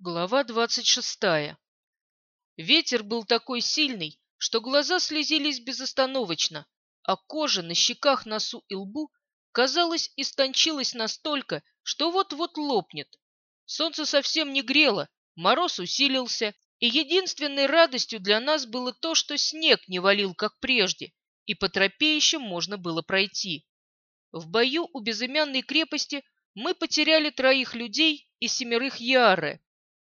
Глава двадцать шестая. Ветер был такой сильный, что глаза слезились безостановочно, а кожа на щеках, носу и лбу, казалось, истончилась настолько, что вот-вот лопнет. Солнце совсем не грело, мороз усилился, и единственной радостью для нас было то, что снег не валил, как прежде, и по тропе еще можно было пройти. В бою у безымянной крепости мы потеряли троих людей и семерых яры.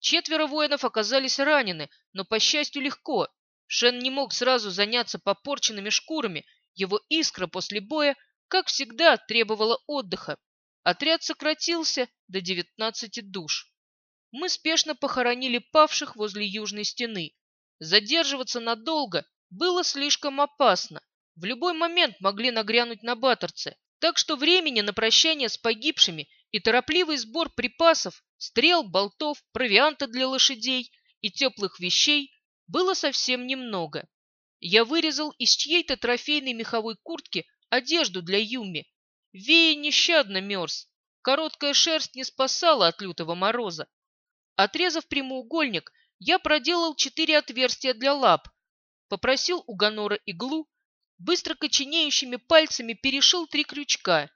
Четверо воинов оказались ранены, но, по счастью, легко. Шен не мог сразу заняться попорченными шкурами. Его искра после боя, как всегда, требовала отдыха. Отряд сократился до 19 душ. Мы спешно похоронили павших возле южной стены. Задерживаться надолго было слишком опасно. В любой момент могли нагрянуть на баттерце. Так что времени на прощание с погибшими и торопливый сбор припасов, стрел, болтов, провианта для лошадей и теплых вещей было совсем немного. Я вырезал из чьей-то трофейной меховой куртки одежду для Юми. Вея нещадно мерз. Короткая шерсть не спасала от лютого мороза. Отрезав прямоугольник, я проделал четыре отверстия для лап, попросил у Ганора иглу быстро коченеющими пальцами перешил три крючка.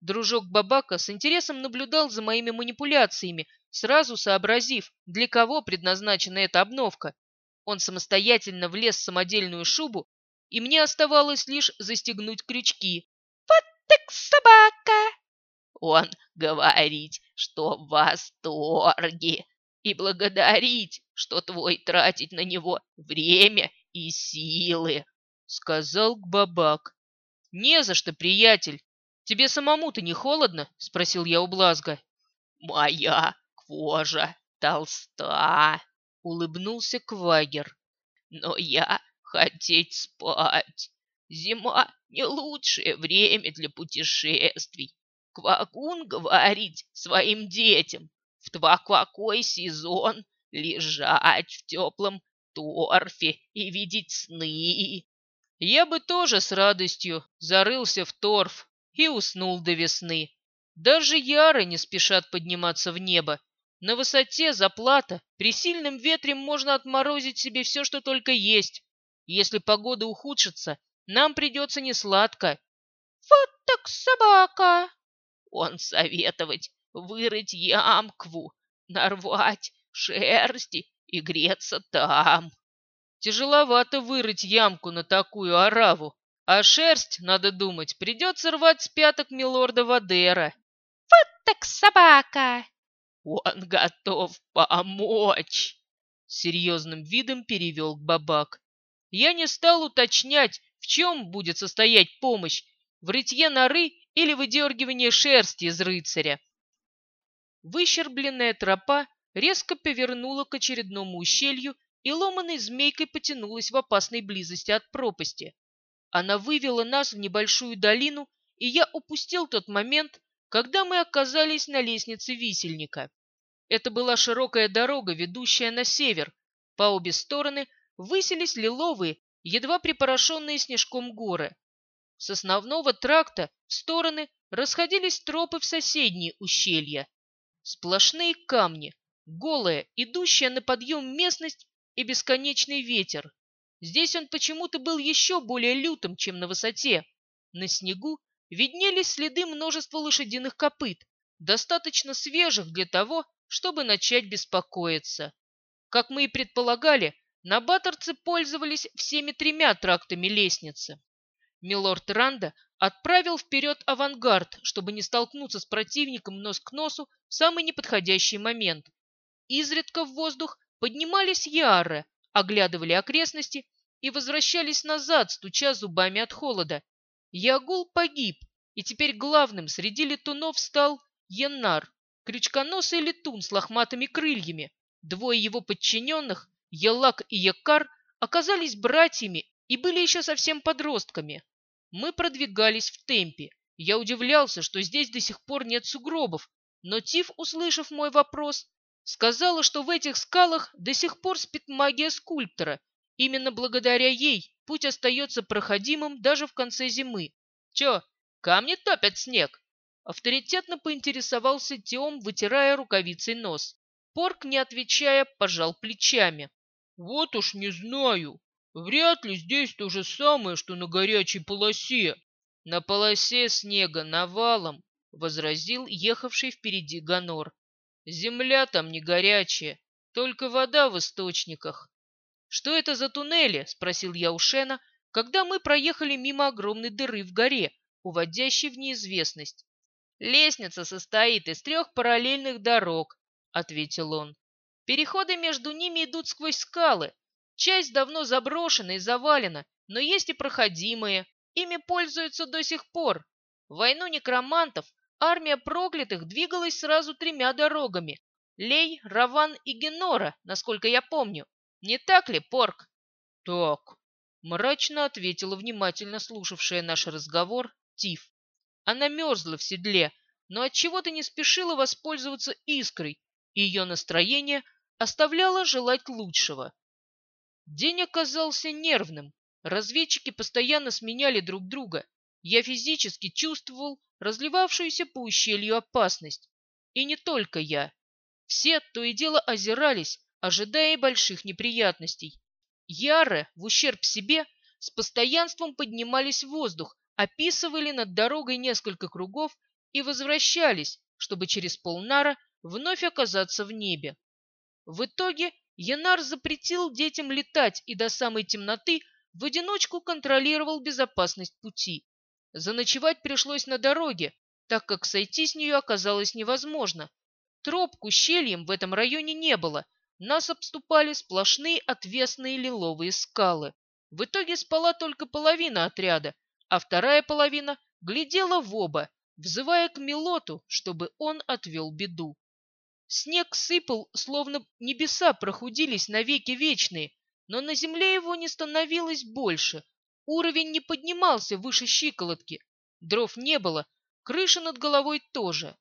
Дружок Бабака с интересом наблюдал за моими манипуляциями, сразу сообразив, для кого предназначена эта обновка. Он самостоятельно влез в самодельную шубу, и мне оставалось лишь застегнуть крючки. «Вот так собака!» Он говорить, что в восторге, и благодарить, что твой тратить на него время и силы сказал Бабак. «Не за что, приятель. Тебе самому-то не холодно?» — спросил я у Блазга. «Моя кожа толста», — улыбнулся Квагер. «Но я хотеть спать. Зима не лучшее время для путешествий. Квакун говорить своим детям, в тваквакой сезон лежать в теплом торфе и видеть сны. Я бы тоже с радостью зарылся в торф и уснул до весны. Даже яры не спешат подниматься в небо. На высоте заплата, при сильном ветре можно отморозить себе все, что только есть. Если погода ухудшится, нам придется несладко. Вот так собака! Он советовать вырыть ямкву, нарвать шерсти и греться там. Тяжеловато вырыть ямку на такую ораву, а шерсть, надо думать, придется рвать с пяток милорда Вадера. Вот так собака! Он готов помочь! Серьезным видом перевел Бабак. Я не стал уточнять, в чем будет состоять помощь, в рытье норы или выдергивании шерсти из рыцаря. Выщербленная тропа резко повернула к очередному ущелью и ломаной змейкой потянулась в опасной близости от пропасти. Она вывела нас в небольшую долину, и я упустил тот момент, когда мы оказались на лестнице висельника. Это была широкая дорога, ведущая на север. По обе стороны высились лиловые, едва припорошенные снежком горы. С основного тракта в стороны расходились тропы в соседние ущелья. Сплошные камни, голая, идущая на подъем местность и бесконечный ветер. Здесь он почему-то был еще более лютым, чем на высоте. На снегу виднелись следы множества лошадиных копыт, достаточно свежих для того, чтобы начать беспокоиться. Как мы и предполагали, на Баттерце пользовались всеми тремя трактами лестницы. Милорд Ранда отправил вперед авангард, чтобы не столкнуться с противником нос к носу в самый неподходящий момент. Изредка в воздух Поднимались яры, оглядывали окрестности и возвращались назад, стуча зубами от холода. Ягул погиб, и теперь главным среди летунов стал Яннар, крючконосый летун с лохматыми крыльями. Двое его подчиненных, Ялак и Якар, оказались братьями и были еще совсем подростками. Мы продвигались в темпе. Я удивлялся, что здесь до сих пор нет сугробов, но Тиф, услышав мой вопрос, Сказала, что в этих скалах до сих пор спит магия скульптора. Именно благодаря ей путь остается проходимым даже в конце зимы. Че, камни топят снег? Авторитетно поинтересовался Теом, вытирая рукавицей нос. Порк, не отвечая, пожал плечами. Вот уж не знаю. Вряд ли здесь то же самое, что на горячей полосе. На полосе снега навалом, возразил ехавший впереди Ганор. Земля там не горячая, только вода в источниках. Что это за туннели? спросил я у Шена, когда мы проехали мимо огромной дыры в горе, уводящей в неизвестность. Лестница состоит из трех параллельных дорог, ответил он. Переходы между ними идут сквозь скалы. Часть давно заброшена и завалена, но есть и проходимые. Ими пользуются до сих пор. В войну некромантов армия проклятых двигалась сразу тремя дорогами. Лей, Раван и Генора, насколько я помню. Не так ли, Порк? Так, мрачно ответила внимательно слушавшая наш разговор Тиф. Она мерзла в седле, но от чего то не спешила воспользоваться искрой, и ее настроение оставляло желать лучшего. День оказался нервным. Разведчики постоянно сменяли друг друга. Я физически чувствовал разливавшуюся по ущелью опасность. И не только я. Все то и дело озирались, ожидая больших неприятностей. Яры, в ущерб себе, с постоянством поднимались в воздух, описывали над дорогой несколько кругов и возвращались, чтобы через полнара вновь оказаться в небе. В итоге Янар запретил детям летать и до самой темноты в одиночку контролировал безопасность пути. Заночевать пришлось на дороге, так как сойти с нее оказалось невозможно. Троп к в этом районе не было, нас обступали сплошные отвесные лиловые скалы. В итоге спала только половина отряда, а вторая половина глядела в оба, взывая к Милоту, чтобы он отвел беду. Снег сыпал, словно небеса прохудились навеки вечные, но на земле его не становилось больше. Уровень не поднимался выше щиколотки. Дров не было, крыши над головой тоже.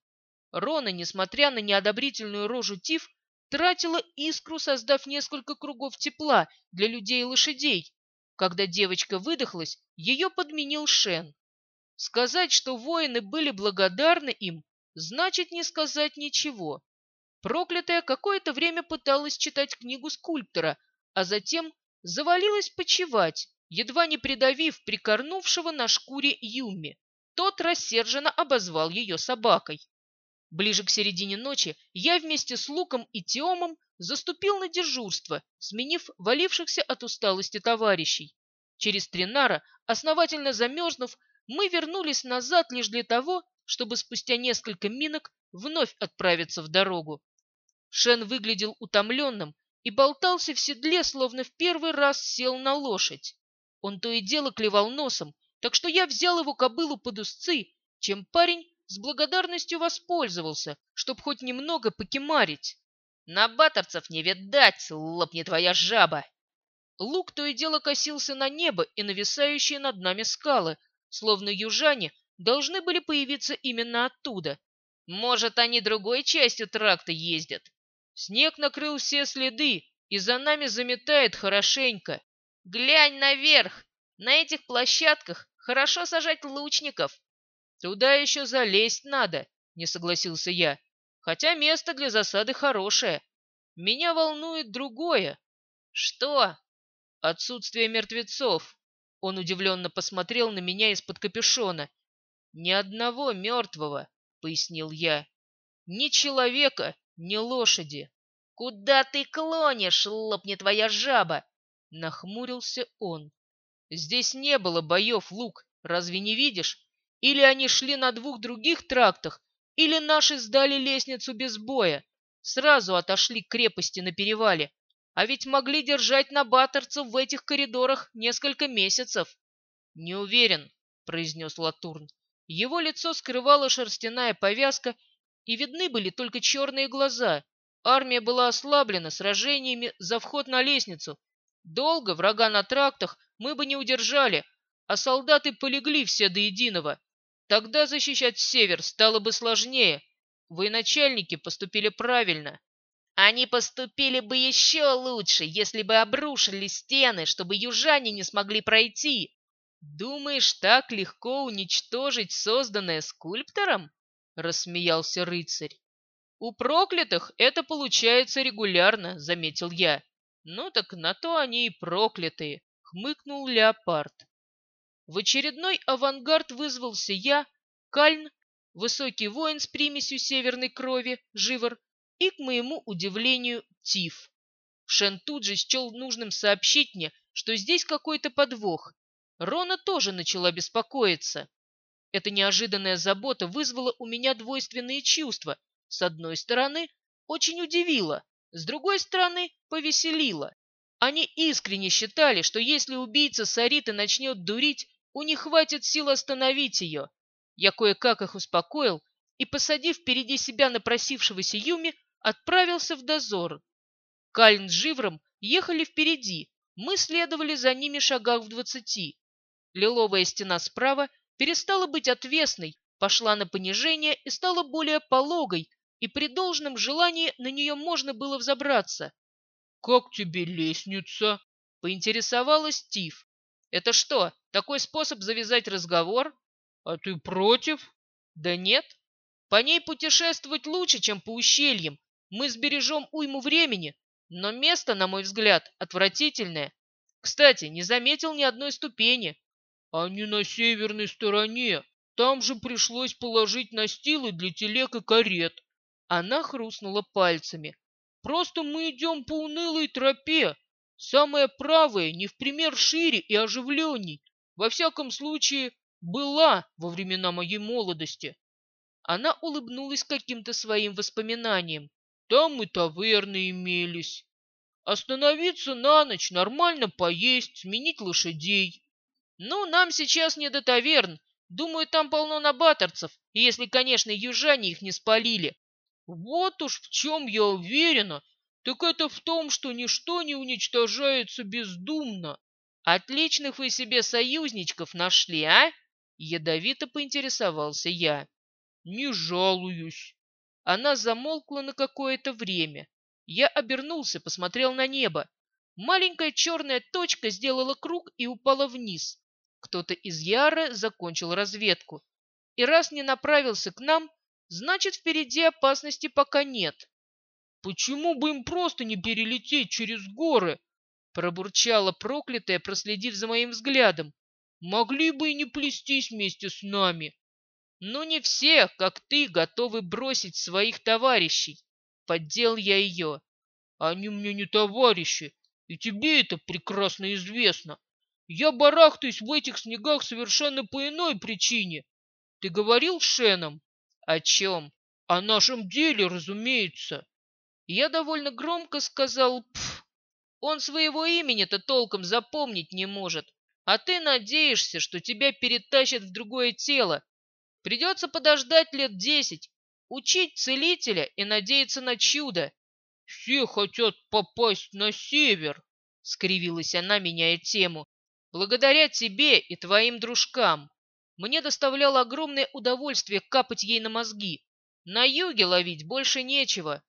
Рона, несмотря на неодобрительную рожу Тиф, тратила искру, создав несколько кругов тепла для людей и лошадей. Когда девочка выдохлась, ее подменил Шен. Сказать, что воины были благодарны им, значит не сказать ничего. Проклятая какое-то время пыталась читать книгу скульптора, а затем завалилась почевать, едва не придавив прикорнувшего на шкуре Юми. Тот рассерженно обозвал ее собакой. Ближе к середине ночи я вместе с Луком и Теомом заступил на дежурство, сменив валившихся от усталости товарищей. Через Тринара, основательно замерзнув, мы вернулись назад лишь для того, чтобы спустя несколько минок вновь отправиться в дорогу. Шен выглядел утомленным и болтался в седле, словно в первый раз сел на лошадь. Он то и дело клевал носом, так что я взял его кобылу под узцы, чем парень с благодарностью воспользовался, чтоб хоть немного покемарить. На батарцев не видать, лопни твоя жаба! Лук то и дело косился на небо и нависающие над нами скалы, словно южане должны были появиться именно оттуда. Может, они другой частью тракта ездят? Снег накрыл все следы, и за нами заметает хорошенько. Глянь наверх! На этих площадках хорошо сажать лучников. Туда еще залезть надо, не согласился я. Хотя место для засады хорошее. Меня волнует другое. Что? Отсутствие мертвецов. Он удивленно посмотрел на меня из-под капюшона. Ни одного мертвого, пояснил я. Ни человека, ни лошади. Куда ты клонишь, лопни твоя жаба? Нахмурился он. Здесь не было боев, Лук, разве не видишь? Или они шли на двух других трактах, или наши сдали лестницу без боя. Сразу отошли к крепости на перевале. А ведь могли держать на баттерцев в этих коридорах несколько месяцев. Не уверен, произнес Латурн. Его лицо скрывала шерстяная повязка, и видны были только черные глаза. Армия была ослаблена сражениями за вход на лестницу. Долго врага на трактах мы бы не удержали, а солдаты полегли все до единого. Тогда защищать север стало бы сложнее. Военачальники поступили правильно. Они поступили бы еще лучше, если бы обрушили стены, чтобы южане не смогли пройти. Думаешь, так легко уничтожить созданное скульптором? Рассмеялся рыцарь. У проклятых это получается регулярно, заметил я. Ну так на то они и проклятые, хмыкнул леопард. В очередной авангард вызвался я, Кальн, высокий воин с примесью северной крови, Живор, и, к моему удивлению, Тиф. Шен тут же счел нужным сообщить мне, что здесь какой-то подвох. Рона тоже начала беспокоиться. Эта неожиданная забота вызвала у меня двойственные чувства. С одной стороны, очень удивила, с другой стороны, повеселила. Они искренне считали, что если убийца Сариты начнет дурить, у них хватит сил остановить ее. Я кое-как их успокоил и, посадив впереди себя напросившегося Юми, отправился в дозор. Кальн с Живром ехали впереди, мы следовали за ними шагах в двадцати. Лиловая стена справа перестала быть отвесной, пошла на понижение и стала более пологой, и при должном желании на нее можно было взобраться. «Как тебе лестница?» — поинтересовалась Стив. «Это что, такой способ завязать разговор?» «А ты против?» «Да нет. По ней путешествовать лучше, чем по ущельям. Мы сбережем уйму времени, но место, на мой взгляд, отвратительное. Кстати, не заметил ни одной ступени. Они на северной стороне. Там же пришлось положить настилы для телег и карет. Она хрустнула пальцами. Просто мы идем по унылой тропе. Самая правая не в пример шире и оживленней. Во всяком случае, была во времена моей молодости. Она улыбнулась каким-то своим воспоминанием. Там и таверны имелись. Остановиться на ночь, нормально поесть, сменить лошадей. Ну, нам сейчас не до таверн. Думаю, там полно набаторцев, если, конечно, южане их не спалили. Вот уж в чем я уверена, так это в том, что ничто не уничтожается бездумно. Отличных вы себе союзничков нашли, а? Ядовито поинтересовался я. Не жалуюсь. Она замолкла на какое-то время. Я обернулся, посмотрел на небо. Маленькая черная точка сделала круг и упала вниз. Кто-то из Яры закончил разведку. И раз не направился к нам, значит, впереди опасности пока нет. «Почему бы им просто не перелететь через горы?» Пробурчала проклятая, проследив за моим взглядом. «Могли бы и не плестись вместе с нами». «Но не все, как ты, готовы бросить своих товарищей». Поддел я ее. «Они мне не товарищи, и тебе это прекрасно известно. Я барахтаюсь в этих снегах совершенно по иной причине. Ты говорил с Шеном? О чем? О нашем деле, разумеется. Я довольно громко сказал «пф». Он своего имени-то толком запомнить не может. А ты надеешься, что тебя перетащат в другое тело. Придется подождать лет десять, учить целителя и надеяться на чудо. Все хотят попасть на север, — скривилась она, меняя тему. Благодаря тебе и твоим дружкам. Мне доставляло огромное удовольствие капать ей на мозги. На юге ловить больше нечего.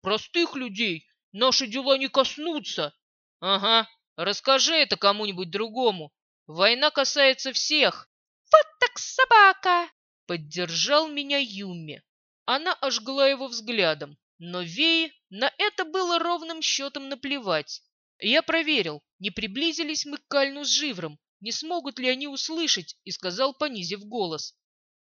Простых людей наши дела не коснутся. Ага, расскажи это кому-нибудь другому. Война касается всех. Вот так собака! Поддержал меня Юми. Она ожгла его взглядом, но Веи на это было ровным счетом наплевать. Я проверил, не приблизились мы к Кальну с Живром, не смогут ли они услышать, и сказал, понизив голос.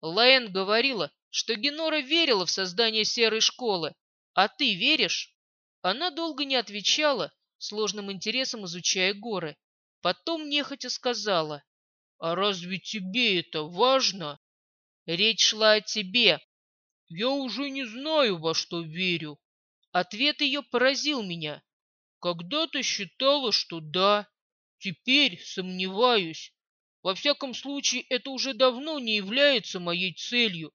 Лаэн говорила, что Генора верила в создание серой школы. А ты веришь? Она долго не отвечала, сложным интересом изучая горы. Потом нехотя сказала. «А разве тебе это важно?» «Речь шла о тебе». «Я уже не знаю, во что верю». Ответ ее поразил меня. Когда-то считала, что да. Теперь сомневаюсь. Во всяком случае, это уже давно не является моей целью.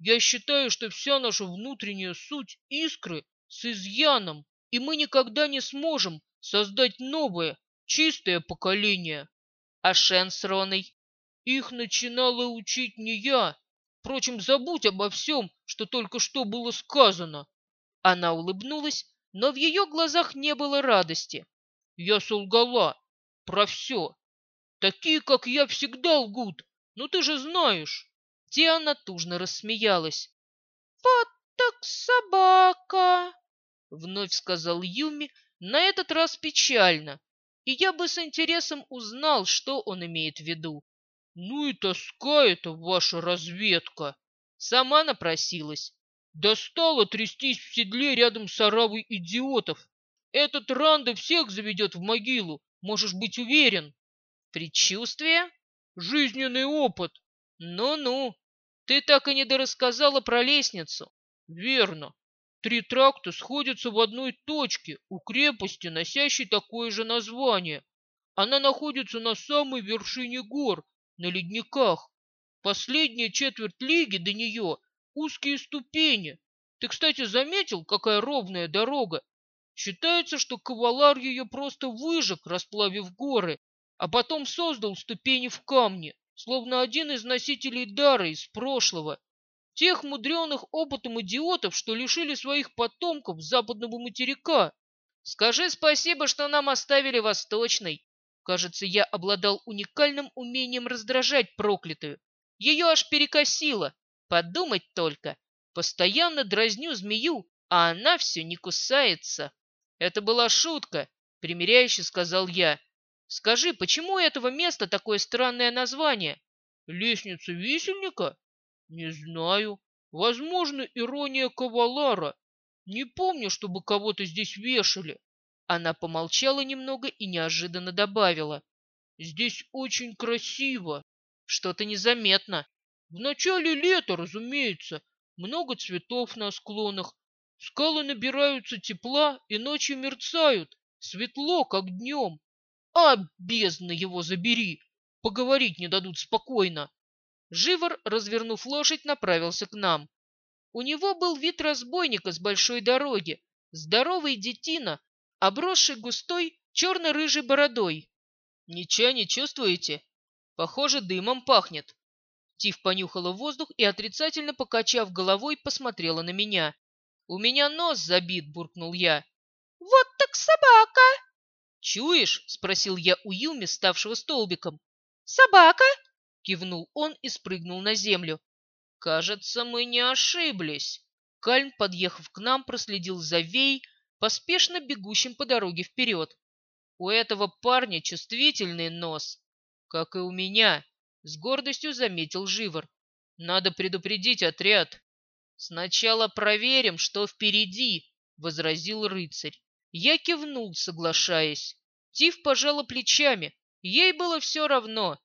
Я считаю, что вся наша внутренняя суть — искры с изъяном, и мы никогда не сможем создать новое, чистое поколение. А Шен с Роной? Их начинала учить не я. Впрочем, забудь обо всем, что только что было сказано. Она улыбнулась, но в ее глазах не было радости. Я солгала. Про все. Такие, как я, всегда лгут. Но ты же знаешь. Диана тужно рассмеялась. Вот так собака!» Вновь сказал Юми, на этот раз печально, и я бы с интересом узнал, что он имеет в виду. «Ну и тоска это ваша разведка!» Сама напросилась. Достало трястись в седле рядом с оравой идиотов. Этот Ранда всех заведет в могилу, можешь быть уверен. Предчувствие? Жизненный опыт. Ну-ну, ты так и не дорассказала про лестницу. Верно. Три тракта сходятся в одной точке у крепости, носящей такое же название. Она находится на самой вершине гор, на ледниках. Последняя четверть лиги до нее — узкие ступени. Ты, кстати, заметил, какая ровная дорога? Считается, что кавалар ее просто выжег, расплавив горы, а потом создал ступени в камне, словно один из носителей дара из прошлого. Тех мудреных опытом идиотов, что лишили своих потомков западного материка. Скажи спасибо, что нам оставили восточный. Кажется, я обладал уникальным умением раздражать проклятую. Ее аж перекосило. Подумать только. Постоянно дразню змею, а она все не кусается. Это была шутка, примиряюще сказал я. Скажи, почему у этого места такое странное название? Лестница висельника? Не знаю. Возможно, ирония кавалара. Не помню, чтобы кого-то здесь вешали. Она помолчала немного и неожиданно добавила. Здесь очень красиво. Что-то незаметно. В начале лета, разумеется, много цветов на склонах. Скалы набираются тепла и ночью мерцают. Светло, как днем. А, бездна его забери! Поговорить не дадут спокойно. Живор, развернув лошадь, направился к нам. У него был вид разбойника с большой дороги, здоровый детина, обросший густой черно-рыжей бородой. Ничего не чувствуете? Похоже, дымом пахнет. Тиф понюхала воздух и, отрицательно покачав головой, посмотрела на меня. «У меня нос забит», — буркнул я. «Вот так собака!» «Чуешь?» — спросил я у Юми, ставшего столбиком. «Собака?» — кивнул он и спрыгнул на землю. «Кажется, мы не ошиблись». Кальн, подъехав к нам, проследил за Вей, поспешно бегущим по дороге вперед. У этого парня чувствительный нос, как и у меня, с гордостью заметил Живор. Надо предупредить отряд. Сначала проверим, что впереди, возразил рыцарь. Я кивнул, соглашаясь. Тиф пожала плечами. Ей было все равно.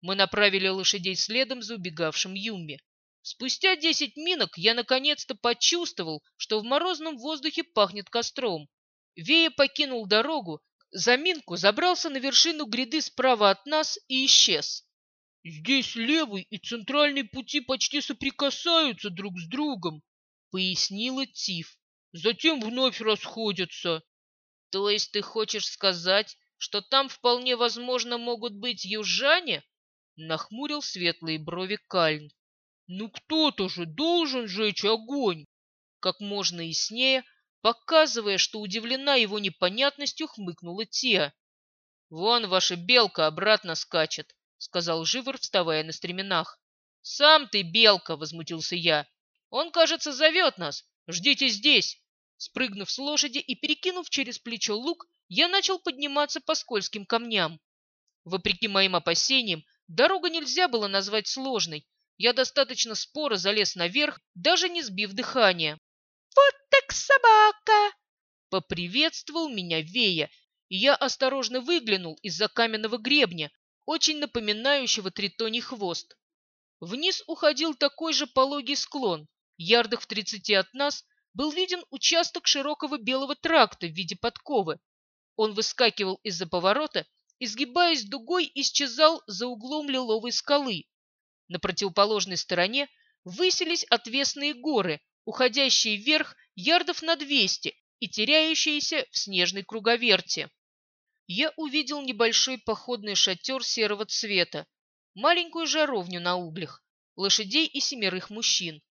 Мы направили лошадей следом за убегавшим Юмми. Спустя десять минок я наконец-то почувствовал, что в морозном воздухе пахнет костром. Вея покинул дорогу, за минку забрался на вершину гряды справа от нас и исчез. «Здесь левый и центральный пути почти соприкасаются друг с другом», — пояснила Тиф. «Затем вновь расходятся». «То есть ты хочешь сказать, что там вполне возможно могут быть южане?» — нахмурил светлые брови Кальн. Ну кто-то же должен жечь огонь. Как можно яснее, показывая, что удивлена его непонятностью, хмыкнула Тия. Вон ваша белка обратно скачет, сказал Живор, вставая на стременах. Сам ты белка, возмутился я. Он, кажется, зовет нас. Ждите здесь. Спрыгнув с лошади и перекинув через плечо лук, я начал подниматься по скользким камням. Вопреки моим опасениям, дорогу нельзя было назвать сложной, я достаточно споро залез наверх, даже не сбив дыхания. «Вот так собака!» Поприветствовал меня Вея, и я осторожно выглянул из-за каменного гребня, очень напоминающего тритоний хвост. Вниз уходил такой же пологий склон. Ярдах в тридцати от нас был виден участок широкого белого тракта в виде подковы. Он выскакивал из-за поворота, изгибаясь дугой, исчезал за углом лиловой скалы. На противоположной стороне высились отвесные горы, уходящие вверх ярдов на 200 и теряющиеся в снежной круговерте. Я увидел небольшой походный шатер серого цвета, маленькую жаровню на углях, лошадей и семерых мужчин.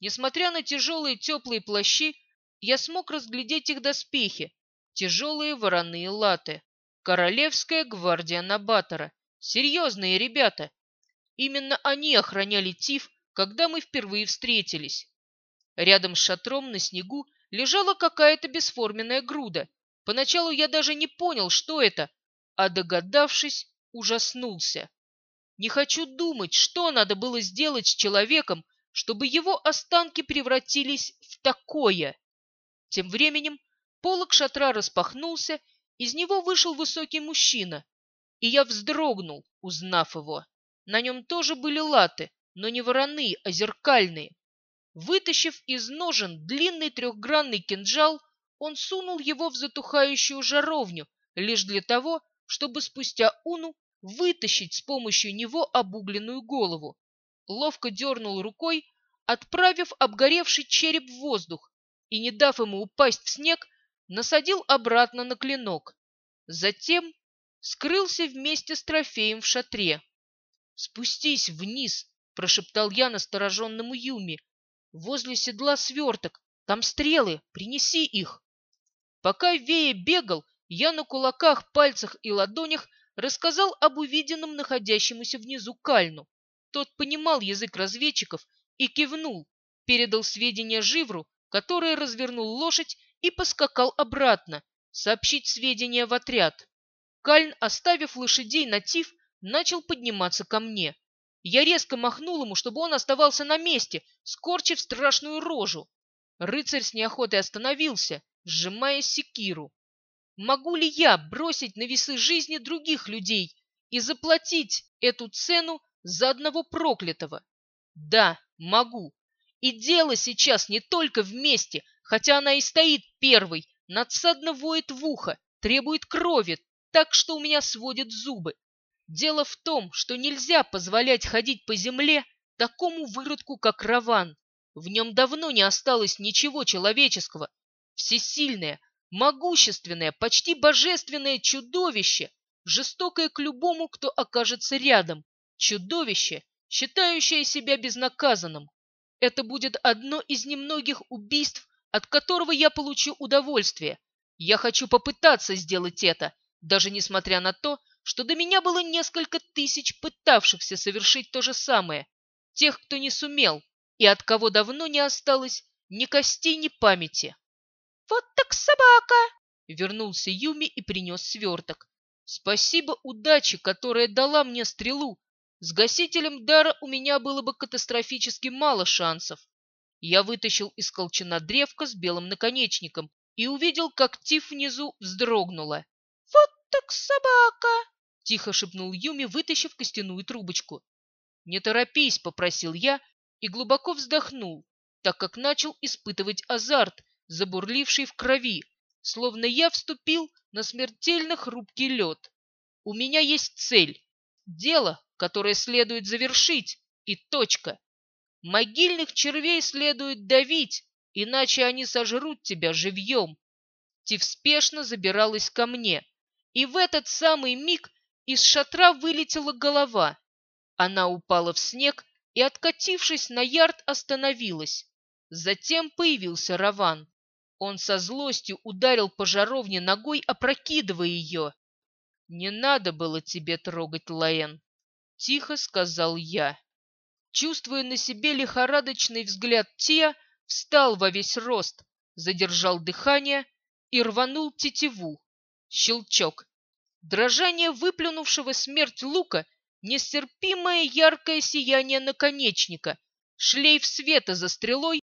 Несмотря на тяжелые теплые плащи, я смог разглядеть их доспехи, тяжелые вороные латы. Королевская гвардия Набатора. Серьезные ребята, Именно они охраняли Тиф, когда мы впервые встретились. Рядом с шатром на снегу лежала какая-то бесформенная груда. Поначалу я даже не понял, что это, а догадавшись, ужаснулся. Не хочу думать, что надо было сделать с человеком, чтобы его останки превратились в такое. Тем временем полог шатра распахнулся, из него вышел высокий мужчина, и я вздрогнул, узнав его. На нем тоже были латы, но не вороные, а зеркальные. Вытащив из ножен длинный трехгранный кинжал, он сунул его в затухающую жаровню, лишь для того, чтобы спустя уну вытащить с помощью него обугленную голову. Ловко дернул рукой, отправив обгоревший череп в воздух и, не дав ему упасть в снег, насадил обратно на клинок. Затем скрылся вместе с трофеем в шатре. «Спустись вниз!» — прошептал я настороженному Юми. «Возле седла сверток, там стрелы, принеси их!» Пока Вея бегал, я на кулаках, пальцах и ладонях рассказал об увиденном находящемуся внизу Кальну. Тот понимал язык разведчиков и кивнул, передал сведения Живру, который развернул лошадь и поскакал обратно, сообщить сведения в отряд. Кальн, оставив лошадей на тиф, начал подниматься ко мне. Я резко махнул ему, чтобы он оставался на месте, скорчив страшную рожу. Рыцарь с неохотой остановился, сжимая секиру. Могу ли я бросить на весы жизни других людей и заплатить эту цену за одного проклятого? Да, могу. И дело сейчас не только вместе, хотя она и стоит первой, надсадно воет в ухо, требует крови, так что у меня сводят зубы. Дело в том, что нельзя позволять ходить по земле такому выродку, как Раван. В нем давно не осталось ничего человеческого. Всесильное, могущественное, почти божественное чудовище, жестокое к любому, кто окажется рядом. Чудовище, считающее себя безнаказанным. Это будет одно из немногих убийств, от которого я получу удовольствие. Я хочу попытаться сделать это, даже несмотря на то, что до меня было несколько тысяч пытавшихся совершить то же самое. Тех, кто не сумел, и от кого давно не осталось ни костей, ни памяти. «Вот так собака!» Вернулся Юми и принес сверток. Спасибо удаче, которая дала мне стрелу. С гасителем дара у меня было бы катастрофически мало шансов. Я вытащил из колчана древко с белым наконечником и увидел, как Тиф внизу вздрогнула. «Вот так собака!» — тихо шепнул Юми, вытащив костяную трубочку. «Не торопись», — попросил я и глубоко вздохнул, так как начал испытывать азарт, забурливший в крови, словно я вступил на смертельно хрупкий лед. У меня есть цель, дело, которое следует завершить, и точка. Могильных червей следует давить, иначе они сожрут тебя живьем. Тив спешно забиралась ко мне, и в этот самый миг из шатра вылетела голова. Она упала в снег и, откатившись на ярд, остановилась. Затем появился Раван. Он со злостью ударил по жаровне ногой, опрокидывая ее. «Не надо было тебе трогать, Лаэн», — тихо сказал я. Чувствуя на себе лихорадочный взгляд Тия, встал во весь рост, задержал дыхание и рванул тетиву. Щелчок. Дрожание выплюнувшего смерть лука, нестерпимое яркое сияние наконечника, шлейф света за стрелой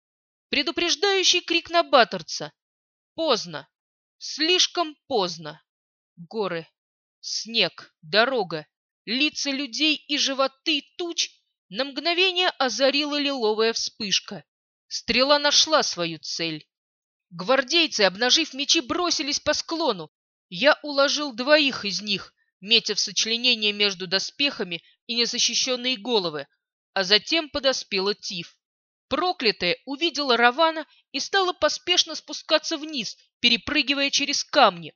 Предупреждающий крик на Баттерца. Поздно. Слишком поздно. Горы, снег, дорога, лица людей и животы туч на мгновение озарила лиловая вспышка. Стрела нашла свою цель. Гвардейцы, обнажив мечи, бросились по склону. Я уложил двоих из них, метя в сочленение между доспехами и незащищенные головы, а затем подоспела Тиф. Проклятая увидела Равана и стала поспешно спускаться вниз, перепрыгивая через камни.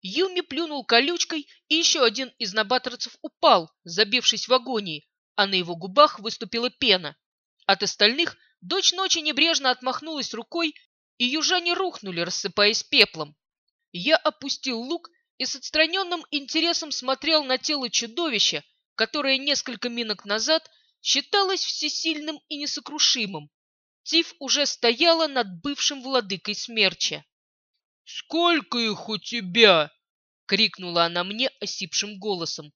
Юми плюнул колючкой, и еще один из набаторцев упал, забившись в агонии, а на его губах выступила пена. От остальных дочь ночи небрежно отмахнулась рукой, и южане рухнули, рассыпаясь пеплом. Я опустил лук и с отстраненным интересом смотрел на тело чудовища, которое несколько минут назад считалось всесильным и несокрушимым. Тиф уже стояла над бывшим владыкой смерча. «Сколько их у тебя?» — крикнула она мне осипшим голосом.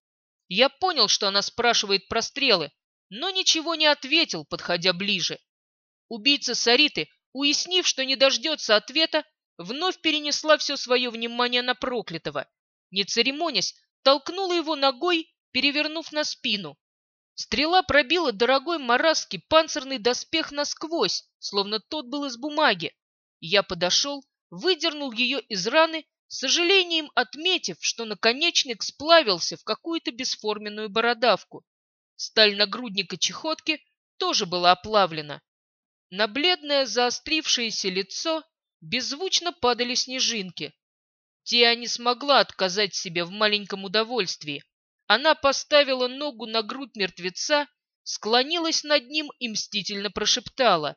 Я понял, что она спрашивает про стрелы, но ничего не ответил, подходя ближе. Убийца Сариты, уяснив, что не дождется ответа, вновь перенесла все свое внимание на проклятого. Не церемонясь, толкнула его ногой, перевернув на спину. Стрела пробила дорогой Мараски панцирный доспех насквозь, словно тот был из бумаги. Я подошел, выдернул ее из раны, с сожалением отметив, что наконечник сплавился в какую-то бесформенную бородавку. Сталь нагрудника чехотки тоже была оплавлена. На бледное заострившееся лицо беззвучно падали снежинки. Тиа не смогла отказать себе в маленьком удовольствии. Она поставила ногу на грудь мертвеца, склонилась над ним и мстительно прошептала.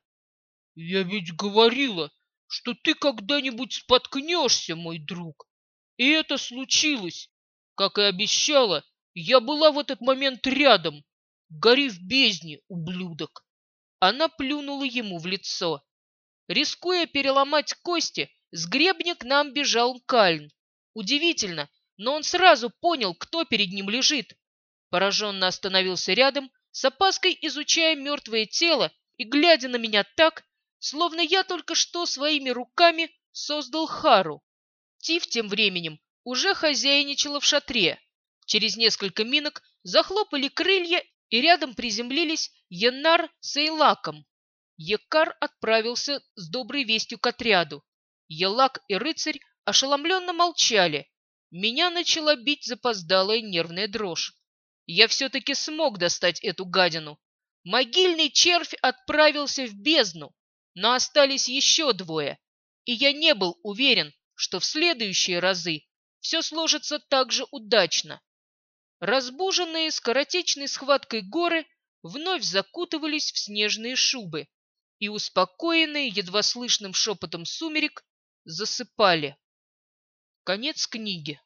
«Я ведь говорила, что ты когда-нибудь споткнешься, мой друг. И это случилось. Как и обещала, я была в этот момент рядом. Гори в бездне, ублюдок!» Она плюнула ему в лицо. Рискуя переломать кости, с гребня к нам бежал Кальн. Удивительно, но он сразу понял, кто перед ним лежит. Пораженно остановился рядом, с опаской изучая мертвое тело и глядя на меня так, словно я только что своими руками создал Хару. Тиф тем временем уже хозяйничала в шатре. Через несколько минок захлопали крылья, и рядом приземлились Яннар с Эйлаком. Екар отправился с доброй вестью к отряду. Елак и рыцарь ошеломленно молчали. Меня начала бить запоздалая нервная дрожь. Я все-таки смог достать эту гадину. Могильный червь отправился в бездну, но остались еще двое, и я не был уверен, что в следующие разы все сложится так же удачно. Разбуженные скоротечной схваткой горы вновь закутывались в снежные шубы и, успокоенные едва слышным шепотом сумерек, засыпали. Конец книги.